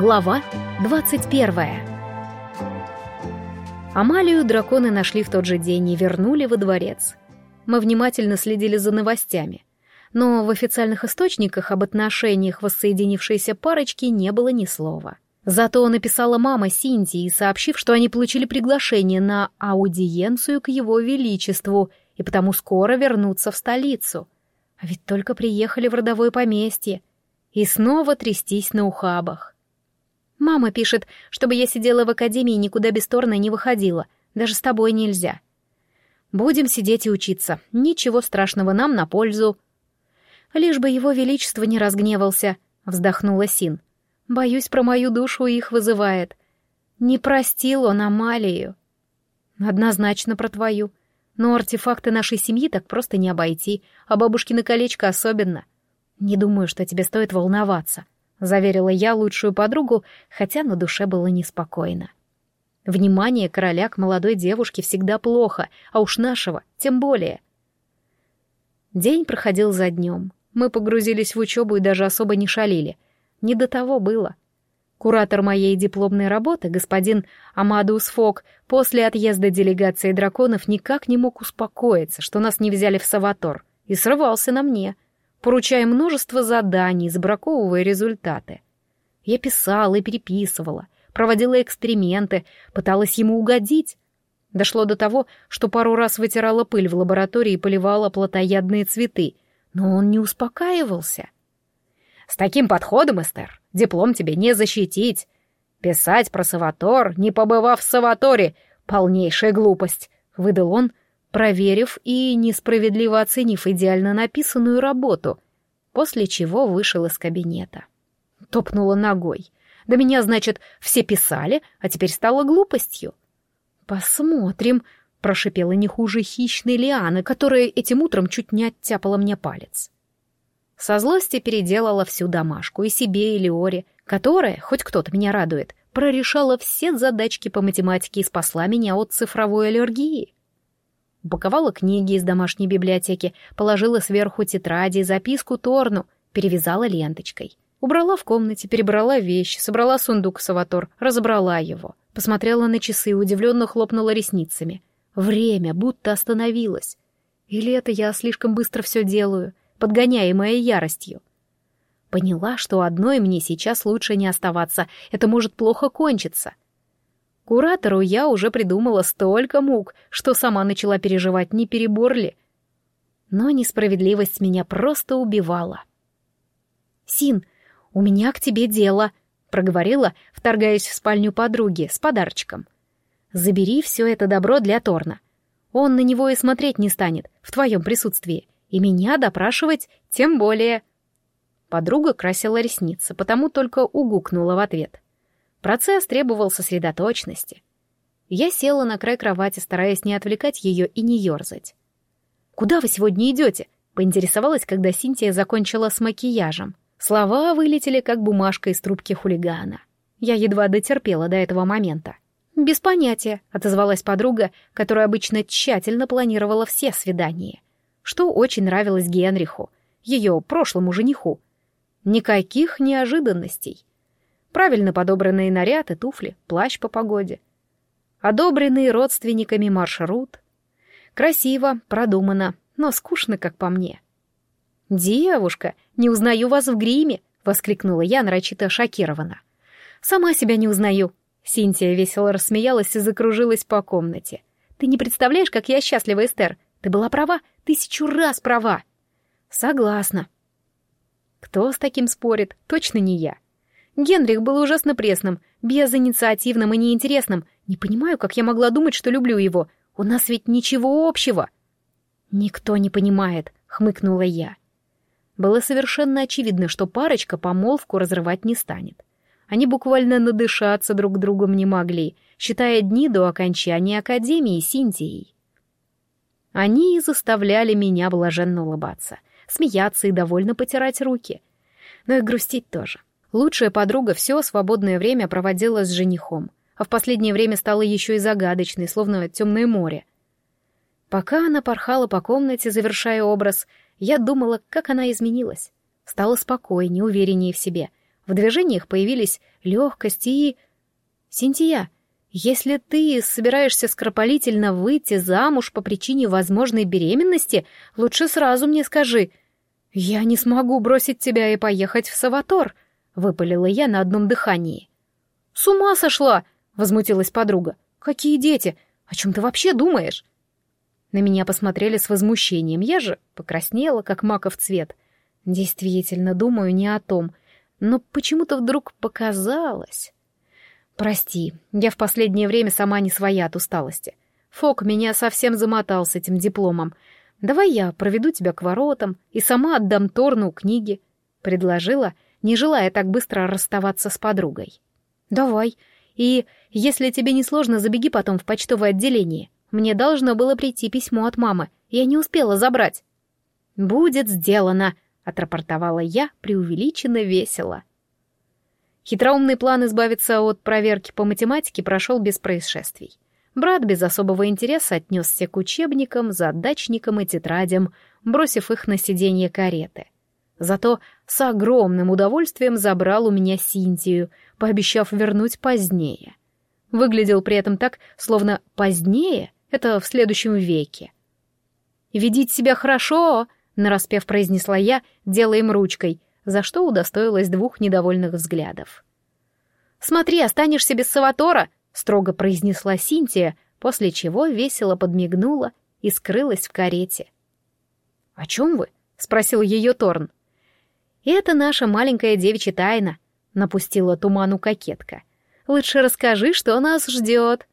Глава 21 Амалию драконы нашли в тот же день и вернули во дворец. Мы внимательно следили за новостями. Но в официальных источниках об отношениях воссоединившейся парочки не было ни слова. Зато написала мама Синтии, сообщив, что они получили приглашение на аудиенцию к его величеству и потому скоро вернутся в столицу. А ведь только приехали в родовое поместье. И снова трястись на ухабах. Мама пишет, чтобы я сидела в академии и никуда без Торна не выходила. Даже с тобой нельзя. Будем сидеть и учиться. Ничего страшного нам на пользу. Лишь бы его величество не разгневался, вздохнула Син. Боюсь, про мою душу их вызывает. Не простил он Амалию. Однозначно про твою. Но артефакты нашей семьи так просто не обойти, а бабушкино колечко особенно. Не думаю, что тебе стоит волноваться. — заверила я лучшую подругу, хотя на душе было неспокойно. Внимание короля к молодой девушке всегда плохо, а уж нашего тем более. День проходил за днем. Мы погрузились в учебу и даже особо не шалили. Не до того было. Куратор моей дипломной работы, господин Амадус Фок, после отъезда делегации драконов никак не мог успокоиться, что нас не взяли в Саватор, и срывался на мне — поручая множество заданий, забраковывая результаты. Я писала и переписывала, проводила эксперименты, пыталась ему угодить. Дошло до того, что пару раз вытирала пыль в лаборатории и поливала плотоядные цветы, но он не успокаивался. «С таким подходом, Эстер, диплом тебе не защитить. Писать про Саватор, не побывав в Саваторе, полнейшая глупость», — выдал он, проверив и несправедливо оценив идеально написанную работу, после чего вышел из кабинета. Топнула ногой. Да меня, значит, все писали, а теперь стало глупостью. «Посмотрим», — прошипела не хуже хищной лианы, которая этим утром чуть не оттяпала мне палец. Со злости переделала всю домашку, и себе, и Леоре, которая, хоть кто-то меня радует, прорешала все задачки по математике и спасла меня от цифровой аллергии. Упаковала книги из домашней библиотеки, положила сверху тетради и записку Торну, перевязала ленточкой. Убрала в комнате, перебрала вещи, собрала сундук Саватор, разобрала его. Посмотрела на часы и удивленно хлопнула ресницами. Время будто остановилось. Или это я слишком быстро все делаю, подгоняемая яростью? Поняла, что одной мне сейчас лучше не оставаться, это может плохо кончиться. Куратору я уже придумала столько мук, что сама начала переживать, не перебор ли. Но несправедливость меня просто убивала. «Син, у меня к тебе дело», — проговорила, вторгаясь в спальню подруги с подарочком. «Забери все это добро для Торна. Он на него и смотреть не станет в твоем присутствии, и меня допрашивать тем более». Подруга красила ресницы, потому только угукнула в ответ. Процесс требовал сосредоточенности. Я села на край кровати, стараясь не отвлекать ее и не ерзать. «Куда вы сегодня идете?» — поинтересовалась, когда Синтия закончила с макияжем. Слова вылетели, как бумажка из трубки хулигана. Я едва дотерпела до этого момента. «Без понятия», — отозвалась подруга, которая обычно тщательно планировала все свидания, что очень нравилось Генриху, ее прошлому жениху. Никаких неожиданностей правильно подобранные наряд и туфли, плащ по погоде. Одобренный родственниками маршрут. Красиво, продумано, но скучно, как по мне. «Девушка, не узнаю вас в гриме!» — воскликнула я, нарочито шокирована. «Сама себя не узнаю!» Синтия весело рассмеялась и закружилась по комнате. «Ты не представляешь, как я счастлива, Эстер! Ты была права, тысячу раз права!» «Согласна!» Кто с таким спорит? Точно не я. Генрих был ужасно пресным, безинициативным и неинтересным. Не понимаю, как я могла думать, что люблю его. У нас ведь ничего общего. Никто не понимает, хмыкнула я. Было совершенно очевидно, что парочка помолвку разрывать не станет. Они буквально надышаться друг другом не могли, считая дни до окончания Академии Синтией. Они и заставляли меня блаженно улыбаться, смеяться и довольно потирать руки. Но и грустить тоже. Лучшая подруга все свободное время проводила с женихом, а в последнее время стала еще и загадочной, словно темное море. Пока она порхала по комнате, завершая образ, я думала, как она изменилась. Стала спокойнее, увереннее в себе, В движениях появились легкость и... Синтия, если ты собираешься скоропалительно выйти замуж по причине возможной беременности, лучше сразу мне скажи. Я не смогу бросить тебя и поехать в Саватор, выпалила я на одном дыхании. С ума сошла, возмутилась подруга. Какие дети? О чем ты вообще думаешь? На меня посмотрели с возмущением. Я же покраснела, как маков цвет. Действительно, думаю не о том. Но почему-то вдруг показалось. Прости, я в последнее время сама не своя от усталости. Фок меня совсем замотал с этим дипломом. Давай я проведу тебя к воротам и сама отдам Торну книги. Предложила, не желая так быстро расставаться с подругой. Давай. И если тебе не сложно, забеги потом в почтовое отделение. Мне должно было прийти письмо от мамы. Я не успела забрать. Будет сделано, отрапортовала я преувеличенно весело. Хитроумный план избавиться от проверки по математике прошел без происшествий. Брат без особого интереса отнесся к учебникам, задачникам и тетрадям, бросив их на сиденье кареты. Зато с огромным удовольствием забрал у меня Синтию, пообещав вернуть позднее. Выглядел при этом так, словно «позднее» — это в следующем веке. «Ведите себя хорошо!» — нараспев произнесла я, делая им ручкой — за что удостоилась двух недовольных взглядов. «Смотри, останешься без Саватора!» — строго произнесла Синтия, после чего весело подмигнула и скрылась в карете. «О чем вы?» — спросил ее Торн. «Это наша маленькая девичья тайна», — напустила туману кокетка. «Лучше расскажи, что нас ждет».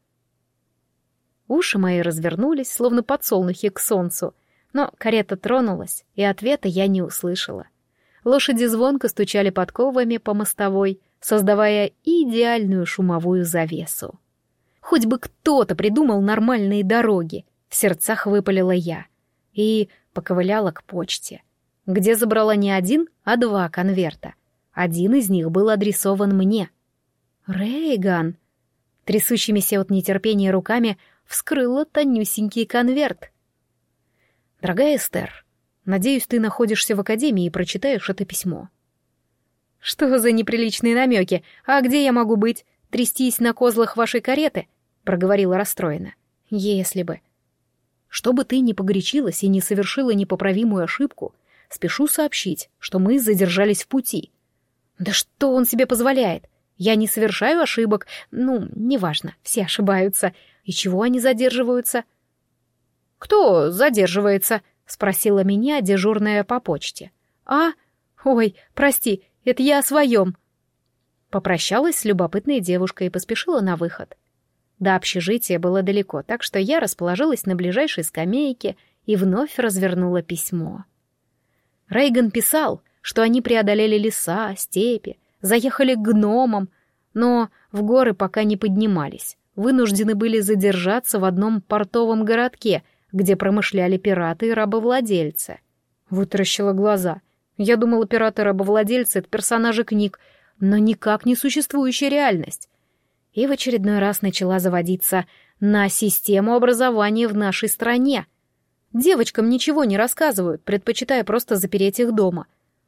Уши мои развернулись, словно подсолнухи к солнцу, но карета тронулась, и ответа я не услышала. — Лошади звонко стучали подковами по мостовой, создавая идеальную шумовую завесу. Хоть бы кто-то придумал нормальные дороги, в сердцах выпалила я. И поковыляла к почте, где забрала не один, а два конверта. Один из них был адресован мне. Рейган, трясущимися от нетерпения руками, вскрыла тонюсенький конверт. «Дорогая Эстер, Надеюсь, ты находишься в академии и прочитаешь это письмо». «Что за неприличные намеки? А где я могу быть? Трястись на козлах вашей кареты?» — проговорила расстроена. «Если бы». «Чтобы ты не погорячилась и не совершила непоправимую ошибку, спешу сообщить, что мы задержались в пути». «Да что он себе позволяет? Я не совершаю ошибок. Ну, неважно, все ошибаются. И чего они задерживаются?» «Кто задерживается?» — спросила меня дежурная по почте. «А? Ой, прости, это я о своем». Попрощалась с любопытной девушкой и поспешила на выход. До общежития было далеко, так что я расположилась на ближайшей скамейке и вновь развернула письмо. Рейган писал, что они преодолели леса, степи, заехали к гномам, но в горы пока не поднимались, вынуждены были задержаться в одном портовом городке — где промышляли пираты и рабовладельцы. Вытаращила глаза. Я думала, пираты и рабовладельцы — это персонажи книг, но никак не существующая реальность. И в очередной раз начала заводиться на систему образования в нашей стране. Девочкам ничего не рассказывают, предпочитая просто запереть их дома.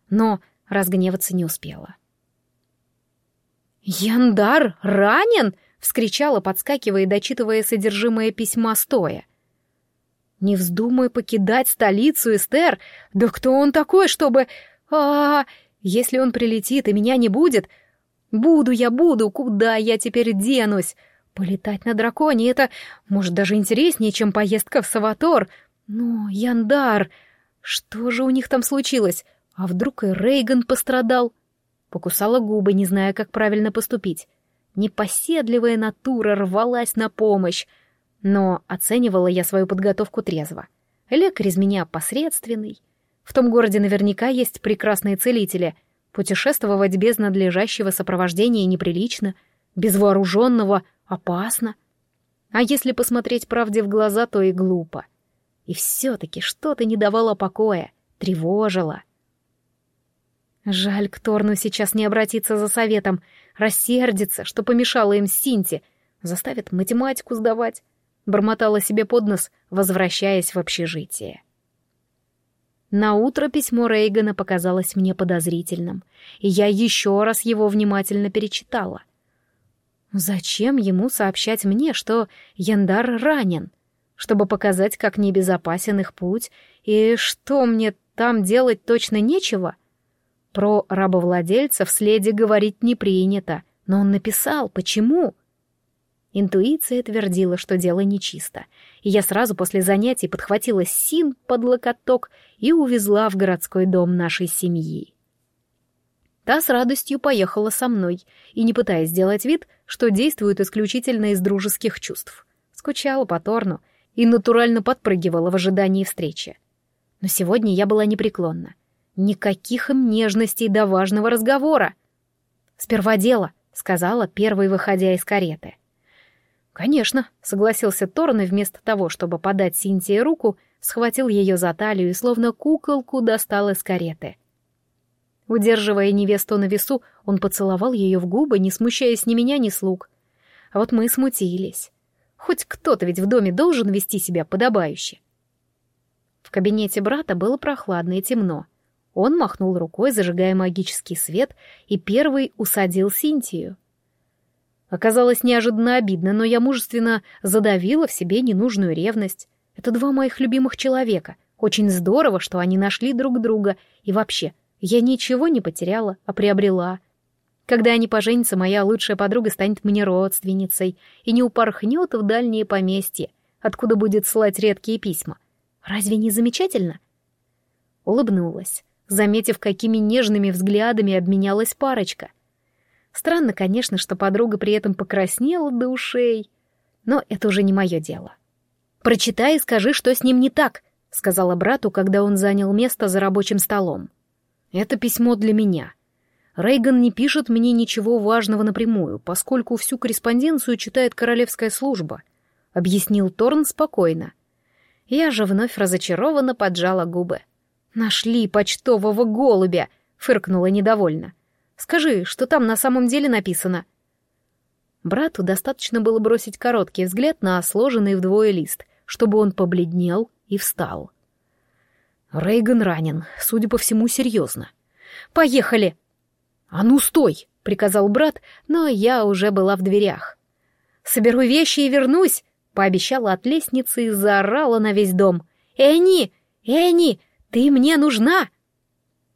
Но разгневаться не успела. «Яндар ранен!» — вскричала, подскакивая и дочитывая содержимое письма стоя. Не вздумай покидать столицу, Эстер. Да кто он такой, чтобы... А, если он прилетит и меня не будет... Буду я, буду, куда я теперь денусь? Полетать на драконе — это, может, даже интереснее, чем поездка в Саватор. Но, Яндар, что же у них там случилось? А вдруг и Рейган пострадал? Покусала губы, не зная, как правильно поступить. Непоседливая натура рвалась на помощь. Но оценивала я свою подготовку трезво. Лекарь из меня посредственный. В том городе наверняка есть прекрасные целители. Путешествовать без надлежащего сопровождения неприлично, без вооруженного опасно. А если посмотреть правде в глаза, то и глупо. И все-таки что-то не давало покоя, тревожило. Жаль, к Торну сейчас не обратиться за советом, рассердится, что помешало им Синти, заставит математику сдавать бормотала себе под нос, возвращаясь в общежитие. На утро письмо Рейгана показалось мне подозрительным, и я еще раз его внимательно перечитала. Зачем ему сообщать мне, что Яндар ранен? Чтобы показать, как небезопасен их путь, и что мне там делать точно нечего? Про рабовладельцев следе говорить не принято, но он написал, почему? Интуиция твердила, что дело нечисто, и я сразу после занятий подхватила Син под локоток и увезла в городской дом нашей семьи. Та с радостью поехала со мной, и не пытаясь сделать вид, что действует исключительно из дружеских чувств. Скучала по Торну и натурально подпрыгивала в ожидании встречи. Но сегодня я была непреклонна. Никаких им нежностей до важного разговора. «Сперва дело», — сказала, первой выходя из кареты. «Конечно», — согласился Торн и вместо того, чтобы подать Синтии руку, схватил ее за талию и словно куколку достал из кареты. Удерживая невесту на весу, он поцеловал ее в губы, не смущаясь ни меня, ни слуг. А вот мы смутились. Хоть кто-то ведь в доме должен вести себя подобающе. В кабинете брата было прохладно и темно. Он махнул рукой, зажигая магический свет, и первый усадил Синтию. Оказалось неожиданно обидно, но я мужественно задавила в себе ненужную ревность. Это два моих любимых человека. Очень здорово, что они нашли друг друга. И вообще, я ничего не потеряла, а приобрела. Когда они поженятся, моя лучшая подруга станет мне родственницей и не упорхнет в дальние поместья, откуда будет слать редкие письма. Разве не замечательно? Улыбнулась, заметив, какими нежными взглядами обменялась парочка — Странно, конечно, что подруга при этом покраснела до ушей, но это уже не мое дело. «Прочитай и скажи, что с ним не так», — сказала брату, когда он занял место за рабочим столом. «Это письмо для меня. Рейган не пишет мне ничего важного напрямую, поскольку всю корреспонденцию читает королевская служба», — объяснил Торн спокойно. Я же вновь разочарованно поджала губы. «Нашли почтового голубя!» — фыркнула недовольно. Скажи, что там на самом деле написано?» Брату достаточно было бросить короткий взгляд на сложенный вдвое лист, чтобы он побледнел и встал. Рейган ранен, судя по всему, серьезно. «Поехали!» «А ну, стой!» — приказал брат, но я уже была в дверях. «Соберу вещи и вернусь!» — пообещала от лестницы и заорала на весь дом. «Эни! Эни! Ты мне нужна!»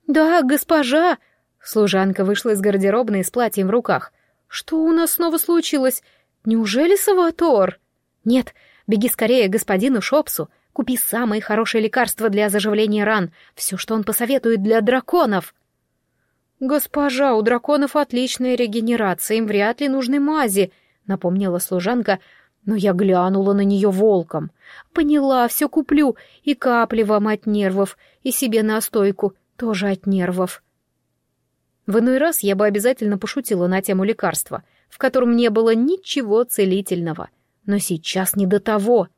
«Да, госпожа!» Служанка вышла из гардеробной с платьем в руках. «Что у нас снова случилось? Неужели Саватор?» «Нет, беги скорее к господину Шопсу. Купи самые хорошие лекарства для заживления ран. Все, что он посоветует для драконов». «Госпожа, у драконов отличная регенерация, им вряд ли нужны мази», — напомнила служанка, но я глянула на нее волком. «Поняла, все куплю, и капли вам от нервов, и себе настойку, тоже от нервов». В иной раз я бы обязательно пошутила на тему лекарства, в котором не было ничего целительного. Но сейчас не до того.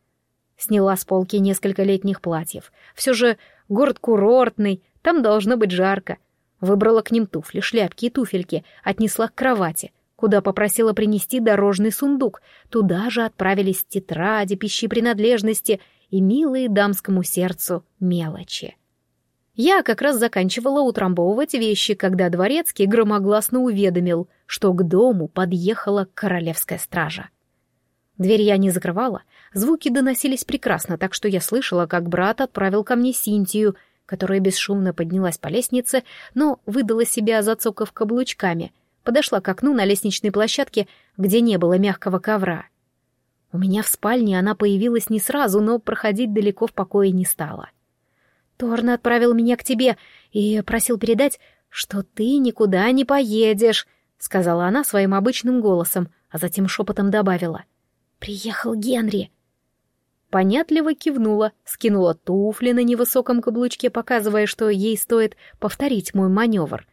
Сняла с полки несколько летних платьев. Все же город курортный, там должно быть жарко. Выбрала к ним туфли, шляпки и туфельки, отнесла к кровати, куда попросила принести дорожный сундук. Туда же отправились тетради, пищи принадлежности и милые дамскому сердцу мелочи. Я как раз заканчивала утрамбовывать вещи, когда дворецкий громогласно уведомил, что к дому подъехала королевская стража. Дверь я не закрывала, звуки доносились прекрасно, так что я слышала, как брат отправил ко мне Синтию, которая бесшумно поднялась по лестнице, но выдала себя, зацокав каблучками, подошла к окну на лестничной площадке, где не было мягкого ковра. У меня в спальне она появилась не сразу, но проходить далеко в покое не стала. Торн отправил меня к тебе и просил передать, что ты никуда не поедешь», — сказала она своим обычным голосом, а затем шепотом добавила. «Приехал Генри». Понятливо кивнула, скинула туфли на невысоком каблучке, показывая, что ей стоит повторить мой маневр.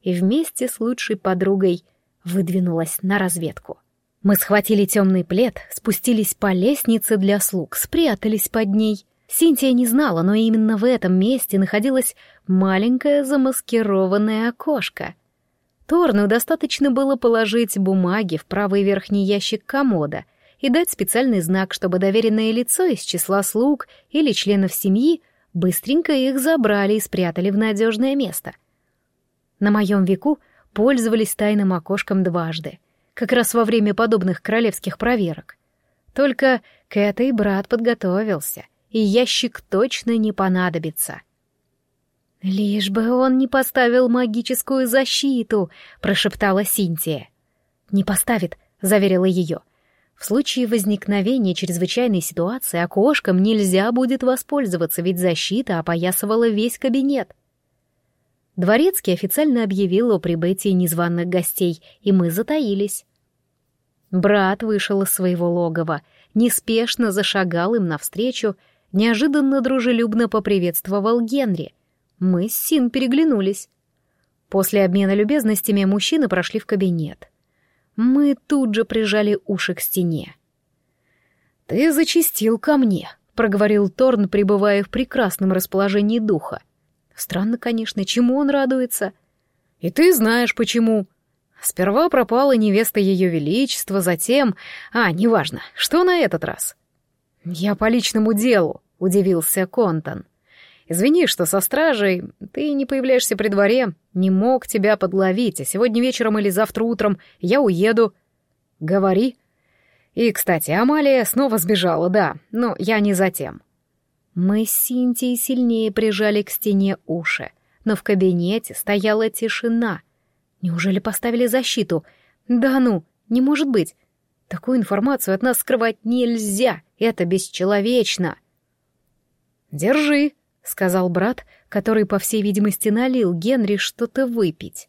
И вместе с лучшей подругой выдвинулась на разведку. Мы схватили темный плед, спустились по лестнице для слуг, спрятались под ней — Синтия не знала, но именно в этом месте находилось маленькое замаскированное окошко. Торну достаточно было положить бумаги в правый верхний ящик комода и дать специальный знак, чтобы доверенное лицо из числа слуг или членов семьи быстренько их забрали и спрятали в надежное место. На моем веку пользовались тайным окошком дважды, как раз во время подобных королевских проверок. Только к этой брат подготовился, и ящик точно не понадобится. «Лишь бы он не поставил магическую защиту», — прошептала Синтия. «Не поставит», — заверила ее. «В случае возникновения чрезвычайной ситуации окошком нельзя будет воспользоваться, ведь защита опоясывала весь кабинет». Дворецкий официально объявил о прибытии незваных гостей, и мы затаились. Брат вышел из своего логова, неспешно зашагал им навстречу, неожиданно дружелюбно поприветствовал Генри. Мы с Син переглянулись. После обмена любезностями мужчины прошли в кабинет. Мы тут же прижали уши к стене. «Ты зачистил ко мне», — проговорил Торн, пребывая в прекрасном расположении духа. Странно, конечно, чему он радуется. «И ты знаешь, почему», Сперва пропала невеста Ее Величества, затем... А, неважно, что на этот раз? «Я по личному делу», — удивился Контон. «Извини, что со стражей ты не появляешься при дворе, не мог тебя подловить, а сегодня вечером или завтра утром я уеду». «Говори». «И, кстати, Амалия снова сбежала, да, но я не затем». Мы с Синтией сильнее прижали к стене уши, но в кабинете стояла тишина — Неужели поставили защиту? Да ну, не может быть. Такую информацию от нас скрывать нельзя. Это бесчеловечно. Держи, сказал брат, который, по всей видимости, налил Генри что-то выпить.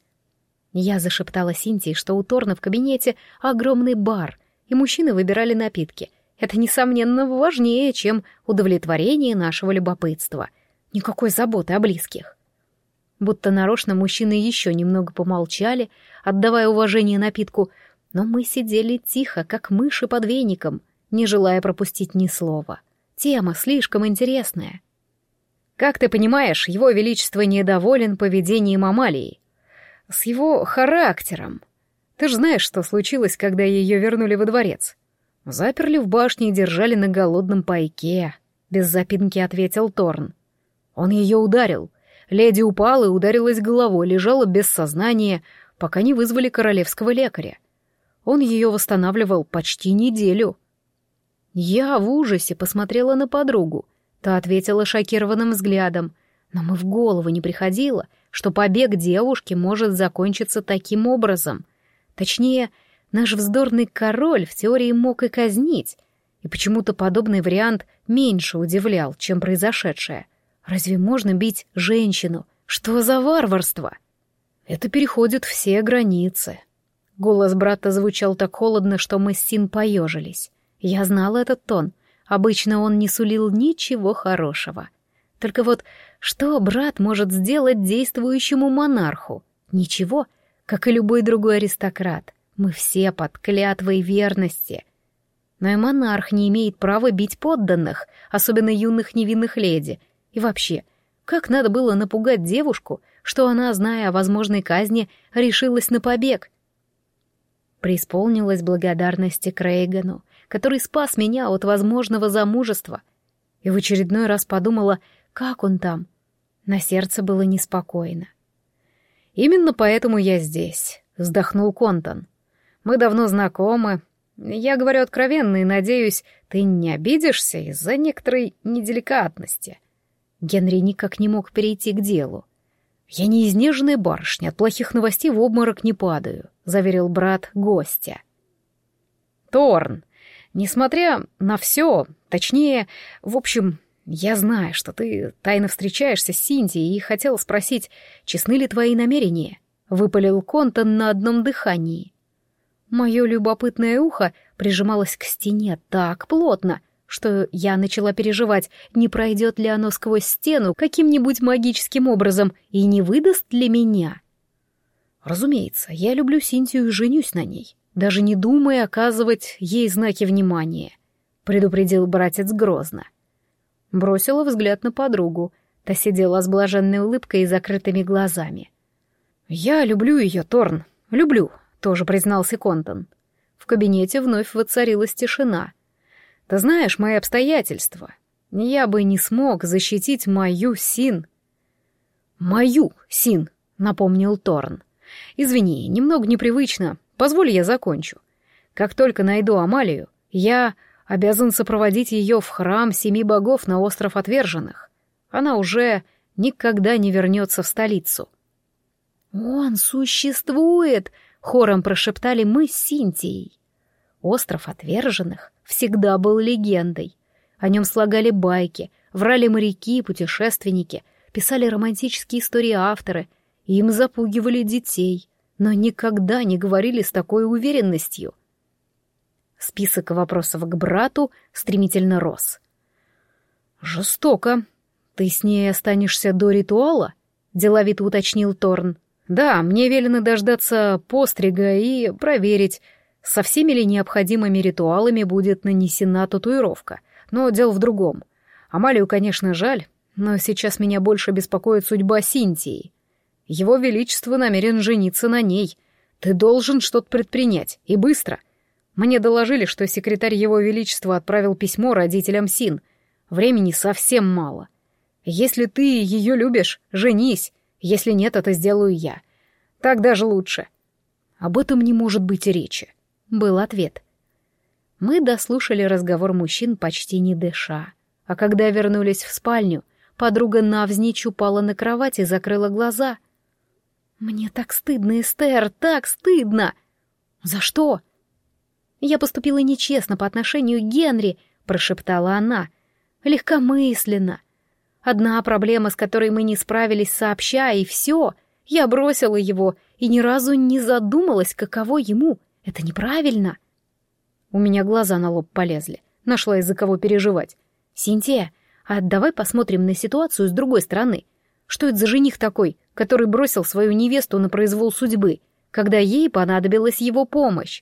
Я зашептала Синтии, что у Торна в кабинете огромный бар, и мужчины выбирали напитки. Это, несомненно, важнее, чем удовлетворение нашего любопытства. Никакой заботы о близких. Будто нарочно мужчины еще немного помолчали, отдавая уважение напитку, но мы сидели тихо, как мыши под веником, не желая пропустить ни слова. Тема слишком интересная. Как ты понимаешь, его величество недоволен поведением Амалии. С его характером. Ты же знаешь, что случилось, когда ее вернули во дворец. Заперли в башне и держали на голодном пайке. Без запинки ответил Торн. Он ее ударил — Леди упала и ударилась головой, лежала без сознания, пока не вызвали королевского лекаря. Он ее восстанавливал почти неделю. Я в ужасе посмотрела на подругу. Та ответила шокированным взглядом. Нам и в голову не приходило, что побег девушки может закончиться таким образом. Точнее, наш вздорный король в теории мог и казнить, и почему-то подобный вариант меньше удивлял, чем произошедшее — Разве можно бить женщину? Что за варварство? Это переходит все границы. Голос брата звучал так холодно, что мы с Син поежились. Я знала этот тон. Обычно он не сулил ничего хорошего. Только вот что брат может сделать действующему монарху? Ничего, как и любой другой аристократ. Мы все под клятвой верности. Но и монарх не имеет права бить подданных, особенно юных невинных леди, и вообще, как надо было напугать девушку, что она, зная о возможной казни, решилась на побег? Преисполнилась благодарности Крейгану, который спас меня от возможного замужества, и в очередной раз подумала, как он там. На сердце было неспокойно. «Именно поэтому я здесь», — вздохнул Контон. «Мы давно знакомы. Я говорю откровенно и надеюсь, ты не обидишься из-за некоторой неделикатности». Генри никак не мог перейти к делу. «Я не изнеженная барышня, от плохих новостей в обморок не падаю», — заверил брат гостя. «Торн, несмотря на все, точнее, в общем, я знаю, что ты тайно встречаешься с Синтией и хотел спросить, честны ли твои намерения», — выпалил Контон на одном дыхании. Мое любопытное ухо прижималось к стене так плотно, что я начала переживать, не пройдет ли оно сквозь стену каким-нибудь магическим образом и не выдаст ли меня. Разумеется, я люблю Синтию и женюсь на ней, даже не думая оказывать ей знаки внимания, предупредил братец грозно. Бросила взгляд на подругу, та сидела с блаженной улыбкой и закрытыми глазами. «Я люблю ее, Торн, люблю», — тоже признался Контон. В кабинете вновь воцарилась тишина — ты знаешь мои обстоятельства. я бы не смог защитить мою Син. «Мою Син», — напомнил Торн. «Извини, немного непривычно. Позволь, я закончу. Как только найду Амалию, я обязан сопроводить ее в храм семи богов на остров Отверженных. Она уже никогда не вернется в столицу». «Он существует!» — хором прошептали мы с Синтией. Остров Отверженных всегда был легендой. О нем слагали байки, врали моряки, путешественники, писали романтические истории авторы, им запугивали детей, но никогда не говорили с такой уверенностью. Список вопросов к брату стремительно рос. «Жестоко. Ты с ней останешься до ритуала?» — деловито уточнил Торн. «Да, мне велено дождаться пострига и проверить, со всеми ли необходимыми ритуалами будет нанесена татуировка. Но дело в другом. Амалию, конечно, жаль, но сейчас меня больше беспокоит судьба Синтии. Его Величество намерен жениться на ней. Ты должен что-то предпринять, и быстро. Мне доложили, что секретарь Его Величества отправил письмо родителям Син. Времени совсем мало. Если ты ее любишь, женись. Если нет, это сделаю я. Так даже лучше. Об этом не может быть речи. Был ответ. Мы дослушали разговор мужчин почти не дыша. А когда вернулись в спальню, подруга навзничь упала на кровать и закрыла глаза. «Мне так стыдно, Эстер, так стыдно!» «За что?» «Я поступила нечестно по отношению к Генри», — прошептала она. «Легкомысленно. Одна проблема, с которой мы не справились сообща, и все. Я бросила его и ни разу не задумалась, каково ему. Это неправильно». У меня глаза на лоб полезли. Нашла из-за кого переживать. «Синтия, а давай посмотрим на ситуацию с другой стороны. Что это за жених такой, который бросил свою невесту на произвол судьбы, когда ей понадобилась его помощь?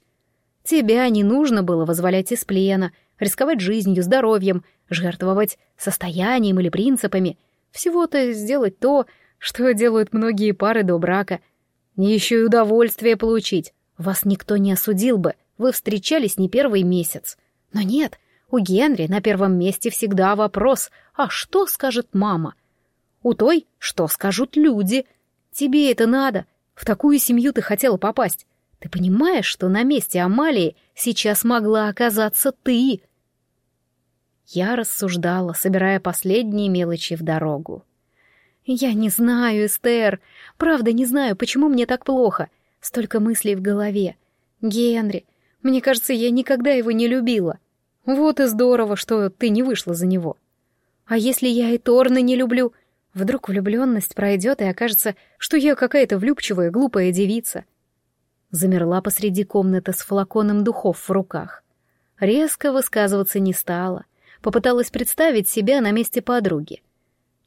Тебя не нужно было возволять из плена, рисковать жизнью, здоровьем, жертвовать состоянием или принципами. Всего-то сделать то, что делают многие пары до брака. Еще и удовольствие получить. Вас никто не осудил бы — вы встречались не первый месяц. Но нет, у Генри на первом месте всегда вопрос «А что скажет мама?» У той «Что скажут люди?» Тебе это надо. В такую семью ты хотела попасть. Ты понимаешь, что на месте Амалии сейчас могла оказаться ты?» Я рассуждала, собирая последние мелочи в дорогу. «Я не знаю, Эстер. Правда, не знаю, почему мне так плохо. Столько мыслей в голове. Генри, мне кажется, я никогда его не любила. Вот и здорово, что ты не вышла за него. А если я и Торна не люблю? Вдруг влюбленность пройдет и окажется, что я какая-то влюбчивая, глупая девица. Замерла посреди комнаты с флаконом духов в руках. Резко высказываться не стала. Попыталась представить себя на месте подруги.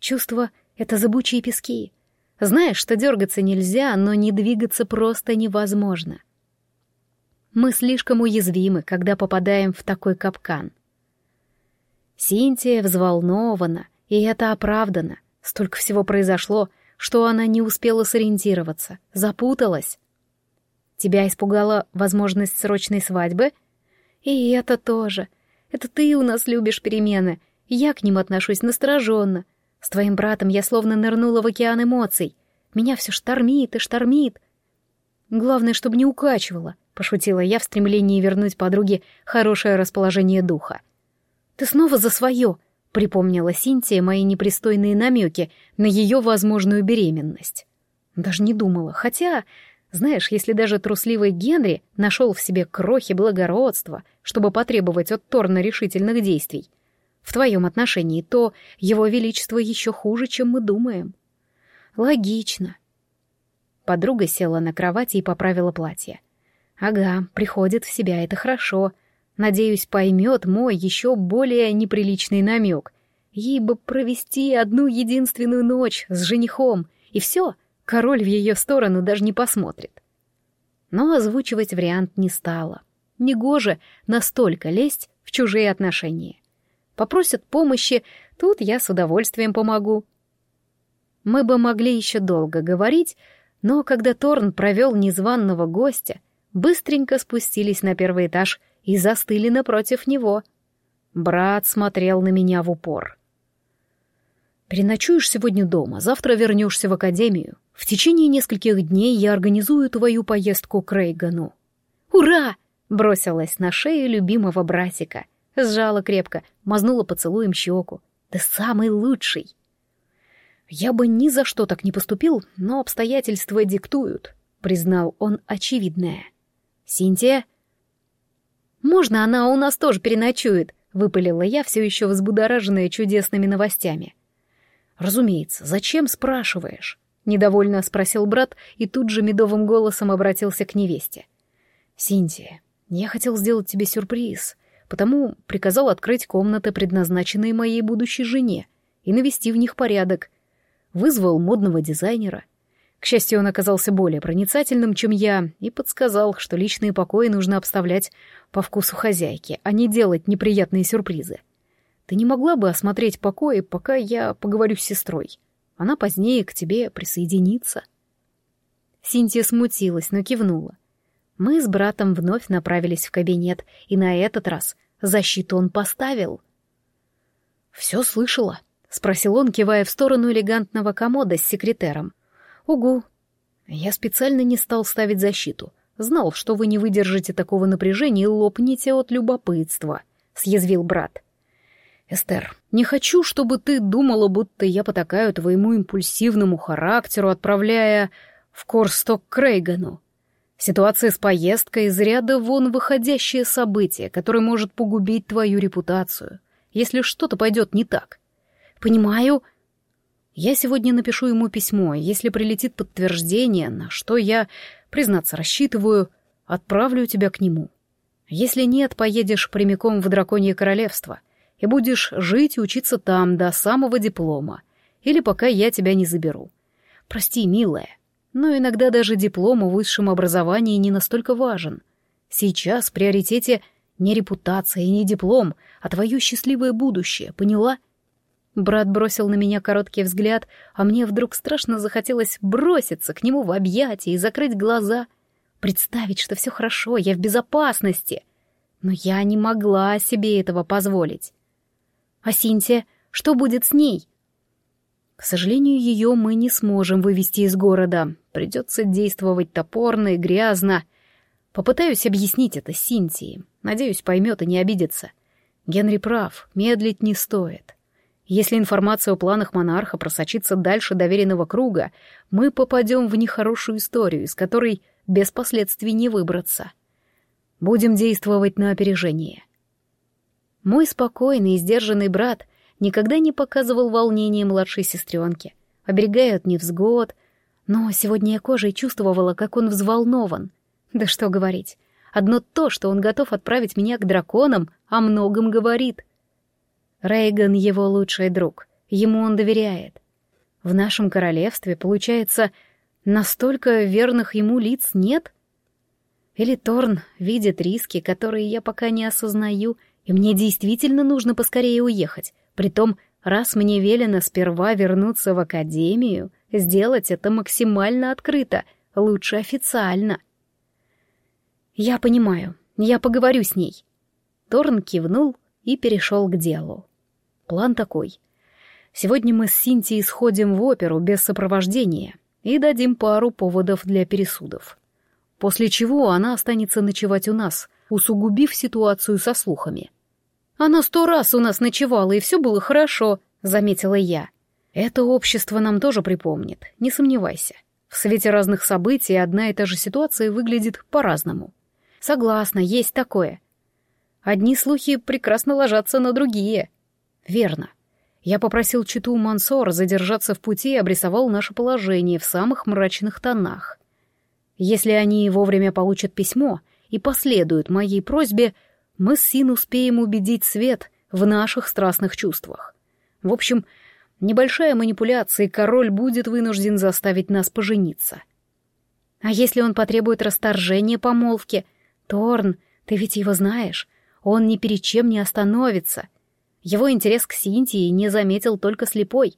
Чувство — это зыбучие пески. Знаешь, что дергаться нельзя, но не двигаться просто невозможно. — мы слишком уязвимы, когда попадаем в такой капкан. Синтия взволнована, и это оправдано. Столько всего произошло, что она не успела сориентироваться, запуталась. Тебя испугала возможность срочной свадьбы? И это тоже. Это ты у нас любишь перемены. Я к ним отношусь настороженно. С твоим братом я словно нырнула в океан эмоций. Меня все штормит и штормит. Главное, чтобы не укачивало пошутила я в стремлении вернуть подруге хорошее расположение духа. «Ты снова за свое!» — припомнила Синтия мои непристойные намеки на ее возможную беременность. Даже не думала, хотя, знаешь, если даже трусливый Генри нашел в себе крохи благородства, чтобы потребовать от Торна решительных действий, в твоем отношении, то его величество еще хуже, чем мы думаем. Логично. Подруга села на кровати и поправила платье. Ага, приходит в себя, это хорошо. Надеюсь, поймет мой еще более неприличный намек. Ей бы провести одну единственную ночь с женихом, и все, король в ее сторону даже не посмотрит. Но озвучивать вариант не стала. Негоже настолько лезть в чужие отношения. Попросят помощи, тут я с удовольствием помогу. Мы бы могли еще долго говорить, но когда Торн провел незваного гостя, быстренько спустились на первый этаж и застыли напротив него. Брат смотрел на меня в упор. «Переночуешь сегодня дома, завтра вернешься в академию. В течение нескольких дней я организую твою поездку к Рейгану». «Ура!» — бросилась на шею любимого братика. Сжала крепко, мазнула поцелуем щеку. «Ты самый лучший!» «Я бы ни за что так не поступил, но обстоятельства диктуют», — признал он очевидное. «Синтия?» «Можно она у нас тоже переночует?» — выпалила я, все еще взбудораженная чудесными новостями. «Разумеется, зачем спрашиваешь?» — недовольно спросил брат и тут же медовым голосом обратился к невесте. «Синтия, я хотел сделать тебе сюрприз, потому приказал открыть комнаты, предназначенные моей будущей жене, и навести в них порядок. Вызвал модного дизайнера. К счастью, он оказался более проницательным, чем я, и подсказал, что личные покои нужно обставлять по вкусу хозяйки, а не делать неприятные сюрпризы. Ты не могла бы осмотреть покои, пока я поговорю с сестрой? Она позднее к тебе присоединится. Синтия смутилась, но кивнула. Мы с братом вновь направились в кабинет, и на этот раз защиту он поставил. «Все слышала?» — спросил он, кивая в сторону элегантного комода с секретером. «Угу». Я специально не стал ставить защиту. Знал, что вы не выдержите такого напряжения и лопнете от любопытства, — съязвил брат. «Эстер, не хочу, чтобы ты думала, будто я потакаю твоему импульсивному характеру, отправляя в Корсток к Рейгану. Ситуация с поездкой из ряда вон выходящее событие, которое может погубить твою репутацию, если что-то пойдет не так. Понимаю, я сегодня напишу ему письмо, если прилетит подтверждение, на что я, признаться, рассчитываю, отправлю тебя к нему. Если нет, поедешь прямиком в Драконье Королевство и будешь жить и учиться там до самого диплома, или пока я тебя не заберу. Прости, милая, но иногда даже диплом о высшем образовании не настолько важен. Сейчас в приоритете не репутация и не диплом, а твое счастливое будущее, поняла?» Брат бросил на меня короткий взгляд, а мне вдруг страшно захотелось броситься к нему в объятия и закрыть глаза, представить, что все хорошо, я в безопасности. Но я не могла себе этого позволить. А Синтия, что будет с ней? К сожалению, ее мы не сможем вывести из города. Придется действовать топорно и грязно. Попытаюсь объяснить это Синтии. Надеюсь, поймет и не обидится. Генри прав, медлить не стоит. Если информация о планах монарха просочится дальше доверенного круга, мы попадем в нехорошую историю, из которой без последствий не выбраться. Будем действовать на опережение. Мой спокойный и сдержанный брат никогда не показывал волнения младшей сестренке, оберегая от невзгод, но сегодня я кожей чувствовала, как он взволнован. Да что говорить, одно то, что он готов отправить меня к драконам, о многом говорит — Рейган — его лучший друг, ему он доверяет. В нашем королевстве, получается, настолько верных ему лиц нет? Или Торн видит риски, которые я пока не осознаю, и мне действительно нужно поскорее уехать, притом, раз мне велено сперва вернуться в академию, сделать это максимально открыто, лучше официально. Я понимаю, я поговорю с ней. Торн кивнул и перешел к делу. План такой. Сегодня мы с Синтией сходим в оперу без сопровождения и дадим пару поводов для пересудов. После чего она останется ночевать у нас, усугубив ситуацию со слухами. «Она сто раз у нас ночевала, и все было хорошо», — заметила я. «Это общество нам тоже припомнит, не сомневайся. В свете разных событий одна и та же ситуация выглядит по-разному. Согласна, есть такое. Одни слухи прекрасно ложатся на другие». Верно. Я попросил читу Мансор задержаться в пути и обрисовал наше положение в самых мрачных тонах. Если они вовремя получат письмо и последуют моей просьбе, мы с Син успеем убедить Свет в наших страстных чувствах. В общем, небольшая манипуляция, и король будет вынужден заставить нас пожениться. А если он потребует расторжения помолвки? Торн, ты ведь его знаешь, он ни перед чем не остановится — его интерес к Синтии не заметил только слепой.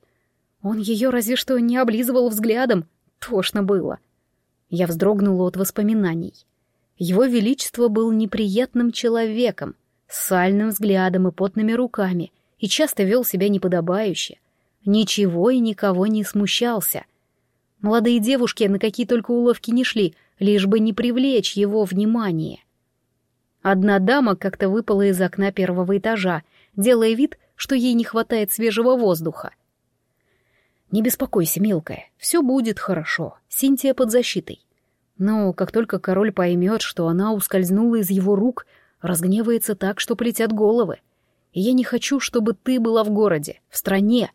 Он ее разве что не облизывал взглядом. Тошно было. Я вздрогнула от воспоминаний. Его Величество был неприятным человеком, с сальным взглядом и потными руками, и часто вел себя неподобающе. Ничего и никого не смущался. Молодые девушки на какие только уловки не шли, лишь бы не привлечь его внимание. Одна дама как-то выпала из окна первого этажа, делая вид, что ей не хватает свежего воздуха. «Не беспокойся, мелкая, все будет хорошо, Синтия под защитой». Но как только король поймет, что она ускользнула из его рук, разгневается так, что полетят головы. И я не хочу, чтобы ты была в городе, в стране.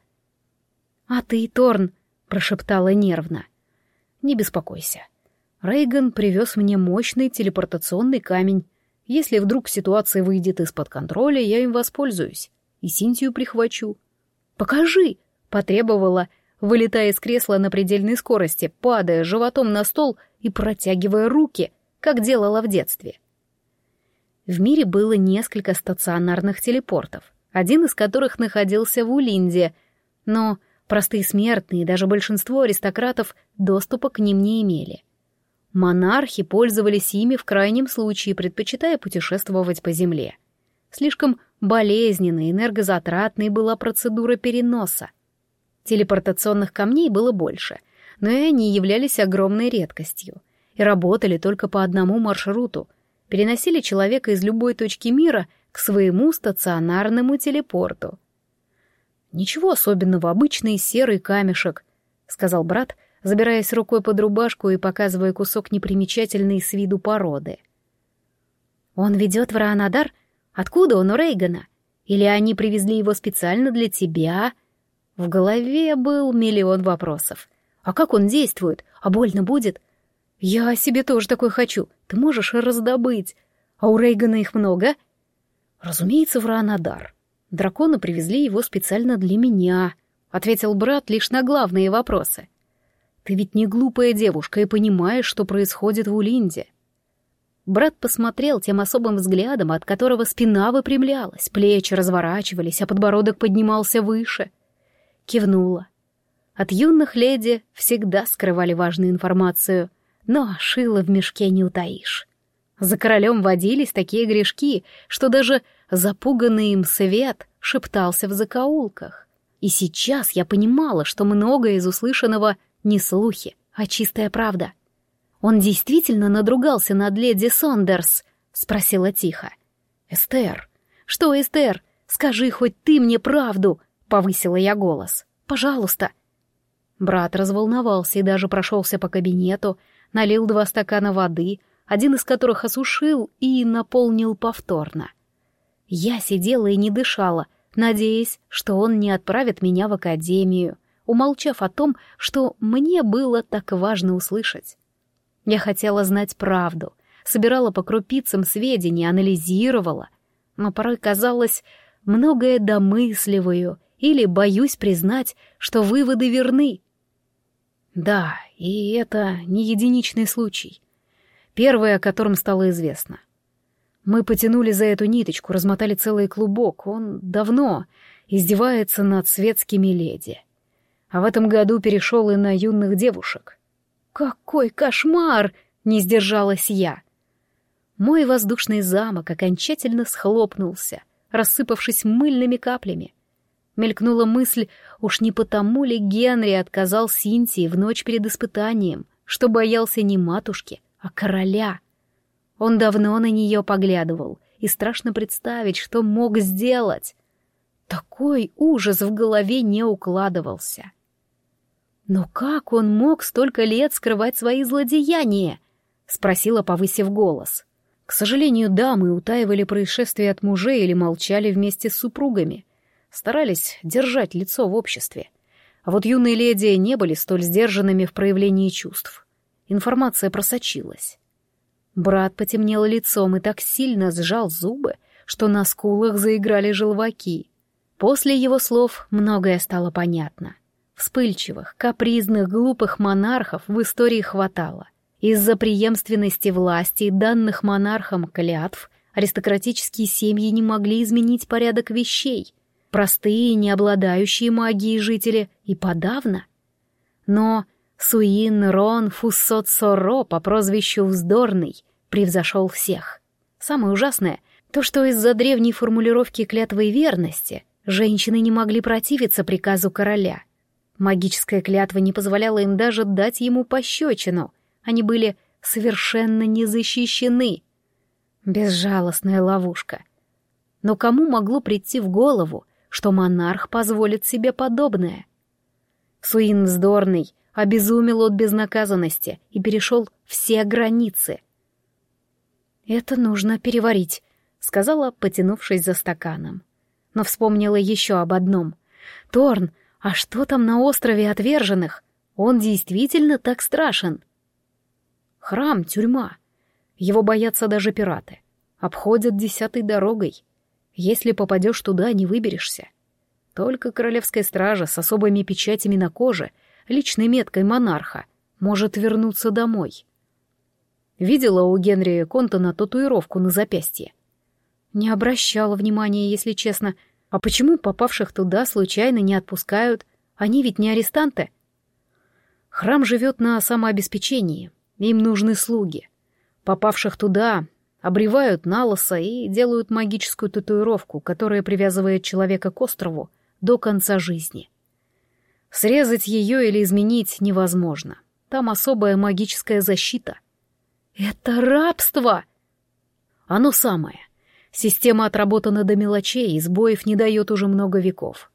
«А ты, Торн», — прошептала нервно. «Не беспокойся. Рейган привез мне мощный телепортационный камень. Если вдруг ситуация выйдет из-под контроля, я им воспользуюсь. И Синтию прихвачу». «Покажи!» — потребовала, вылетая из кресла на предельной скорости, падая животом на стол и протягивая руки, как делала в детстве. В мире было несколько стационарных телепортов, один из которых находился в Улинде, но простые смертные и даже большинство аристократов доступа к ним не имели. Монархи пользовались ими в крайнем случае, предпочитая путешествовать по земле. Слишком болезненной энергозатратной была процедура переноса. Телепортационных камней было больше, но и они являлись огромной редкостью и работали только по одному маршруту, переносили человека из любой точки мира к своему стационарному телепорту. «Ничего особенного, обычный серый камешек», — сказал брат, забираясь рукой под рубашку и показывая кусок непримечательной с виду породы. «Он ведет в Раанадар? Откуда он у Рейгана? Или они привезли его специально для тебя?» В голове был миллион вопросов. А как он действует? А больно будет? Я себе тоже такой хочу. Ты можешь раздобыть. А у Рейгана их много? Разумеется, в Ранадар. Драконы привезли его специально для меня, ответил брат лишь на главные вопросы. Ты ведь не глупая девушка и понимаешь, что происходит в Улинде. Брат посмотрел тем особым взглядом, от которого спина выпрямлялась, плечи разворачивались, а подбородок поднимался выше — кивнула. От юных леди всегда скрывали важную информацию, но шило в мешке не утаишь. За королем водились такие грешки, что даже запуганный им свет шептался в закоулках. И сейчас я понимала, что многое из услышанного не слухи, а чистая правда. «Он действительно надругался над леди Сондерс?» — спросила тихо. «Эстер». «Что, Эстер? Скажи хоть ты мне правду!» — повысила я голос. «Пожалуйста!» Брат разволновался и даже прошелся по кабинету, налил два стакана воды, один из которых осушил и наполнил повторно. Я сидела и не дышала, надеясь, что он не отправит меня в академию, умолчав о том, что мне было так важно услышать. Я хотела знать правду, собирала по крупицам сведения, анализировала, но порой казалось, многое домысливаю или боюсь признать, что выводы верны. Да, и это не единичный случай. Первый, о котором стало известно. Мы потянули за эту ниточку, размотали целый клубок. Он давно издевается над светскими леди. А в этом году перешел и на юных девушек. «Какой кошмар!» — не сдержалась я. Мой воздушный замок окончательно схлопнулся, рассыпавшись мыльными каплями. Мелькнула мысль, уж не потому ли Генри отказал Синтии в ночь перед испытанием, что боялся не матушки, а короля. Он давно на нее поглядывал, и страшно представить, что мог сделать. Такой ужас в голове не укладывался. «Но как он мог столько лет скрывать свои злодеяния?» — спросила, повысив голос. К сожалению, дамы утаивали происшествия от мужей или молчали вместе с супругами старались держать лицо в обществе. А вот юные леди не были столь сдержанными в проявлении чувств. Информация просочилась. Брат потемнел лицом и так сильно сжал зубы, что на скулах заиграли желваки. После его слов многое стало понятно. Вспыльчивых, капризных, глупых монархов в истории хватало. Из-за преемственности власти данных монархам клятв аристократические семьи не могли изменить порядок вещей, простые, не обладающие магией жители и подавно. Но Суин Рон Фуссот Соро по прозвищу Вздорный превзошел всех. Самое ужасное, То, что из-за древней формулировки клятвы верности женщины не могли противиться приказу короля. Магическая клятва не позволяла им даже дать ему пощечину. Они были совершенно не защищены. Безжалостная ловушка. Но кому могло прийти в голову, что монарх позволит себе подобное? Суин вздорный, обезумел от безнаказанности и перешел все границы. «Это нужно переварить», — сказала, потянувшись за стаканом. Но вспомнила еще об одном. «Торн, а что там на острове отверженных? Он действительно так страшен?» «Храм, тюрьма. Его боятся даже пираты. Обходят десятой дорогой. Если попадешь туда, не выберешься. Только королевская стража с особыми печатями на коже, личной меткой монарха, может вернуться домой. Видела у Генри Контона татуировку на запястье. Не обращала внимания, если честно. А почему попавших туда случайно не отпускают? Они ведь не арестанты. Храм живет на самообеспечении. Им нужны слуги. Попавших туда обревают на лосо и делают магическую татуировку, которая привязывает человека к острову до конца жизни. Срезать ее или изменить невозможно. Там особая магическая защита. Это рабство! Оно самое. Система отработана до мелочей, и сбоев не дает уже много веков.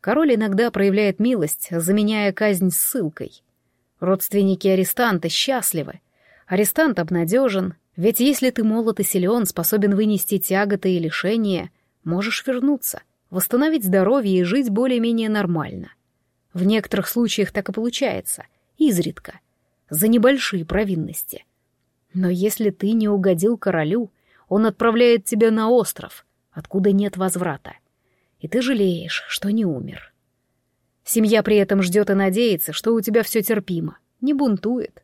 Король иногда проявляет милость, заменяя казнь ссылкой. Родственники арестанта счастливы. Арестант обнадежен, ведь если ты молод и силен, способен вынести тяготы и лишения, можешь вернуться восстановить здоровье и жить более-менее нормально. В некоторых случаях так и получается, изредка, за небольшие провинности. Но если ты не угодил королю, он отправляет тебя на остров, откуда нет возврата. И ты жалеешь, что не умер. Семья при этом ждет и надеется, что у тебя все терпимо, не бунтует.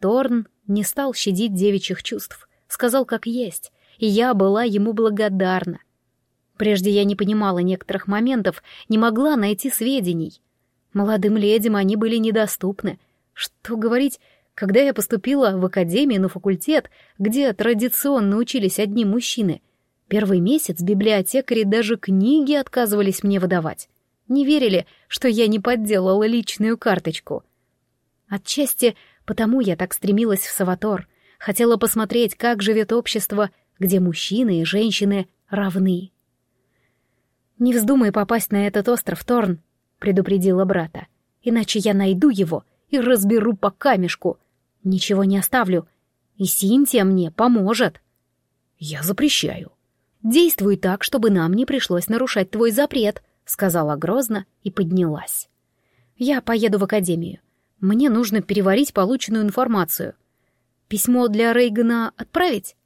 Торн не стал щадить девичьих чувств, сказал как есть, и я была ему благодарна — Прежде я не понимала некоторых моментов, не могла найти сведений. Молодым ледям они были недоступны. Что говорить, когда я поступила в академию на факультет, где традиционно учились одни мужчины, первый месяц библиотекари даже книги отказывались мне выдавать. Не верили, что я не подделала личную карточку. Отчасти потому я так стремилась в Саватор, хотела посмотреть, как живет общество, где мужчины и женщины равны. «Не вздумай попасть на этот остров, Торн», — предупредила брата. «Иначе я найду его и разберу по камешку. Ничего не оставлю. И Синтия мне поможет». «Я запрещаю». «Действуй так, чтобы нам не пришлось нарушать твой запрет», — сказала грозно и поднялась. «Я поеду в академию. Мне нужно переварить полученную информацию. Письмо для Рейгана отправить?»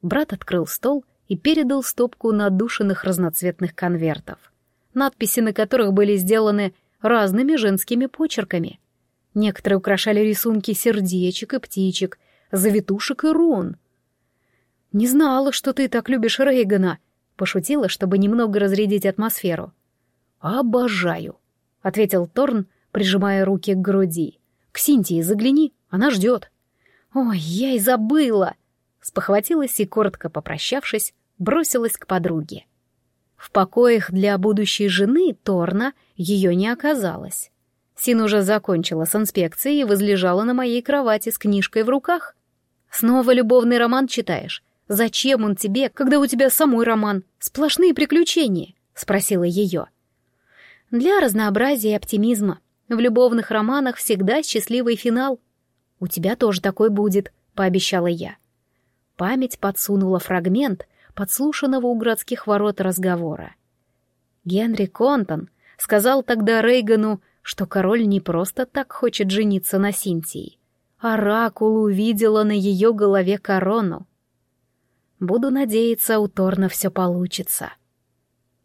Брат открыл стол и передал стопку надушенных разноцветных конвертов, надписи на которых были сделаны разными женскими почерками. Некоторые украшали рисунки сердечек и птичек, завитушек и рун. «Не знала, что ты так любишь Рейгана», — пошутила, чтобы немного разрядить атмосферу. «Обожаю», — ответил Торн, прижимая руки к груди. «К Синтии загляни, она ждет». «Ой, я и забыла!» Спохватилась и, коротко попрощавшись, бросилась к подруге. В покоях для будущей жены Торна ее не оказалось. Син уже закончила с инспекцией и возлежала на моей кровати с книжкой в руках. «Снова любовный роман читаешь? Зачем он тебе, когда у тебя самой роман? Сплошные приключения?» — спросила ее. «Для разнообразия и оптимизма. В любовных романах всегда счастливый финал. У тебя тоже такой будет», — пообещала я. Память подсунула фрагмент — подслушанного у городских ворот разговора. Генри Контон сказал тогда Рейгану, что король не просто так хочет жениться на Синтии. Оракул увидела на ее голове корону. Буду надеяться, у Торна все получится.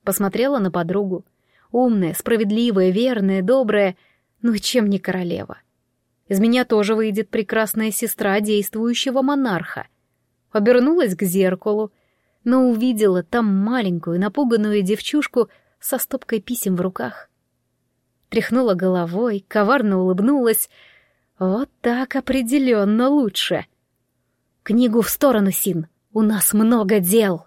Посмотрела на подругу. Умная, справедливая, верная, добрая, ну чем не королева. Из меня тоже выйдет прекрасная сестра действующего монарха. Обернулась к зеркалу но увидела там маленькую напуганную девчушку со стопкой писем в руках. Тряхнула головой, коварно улыбнулась. Вот так определенно лучше. «Книгу в сторону, Син!» — У нас много дел.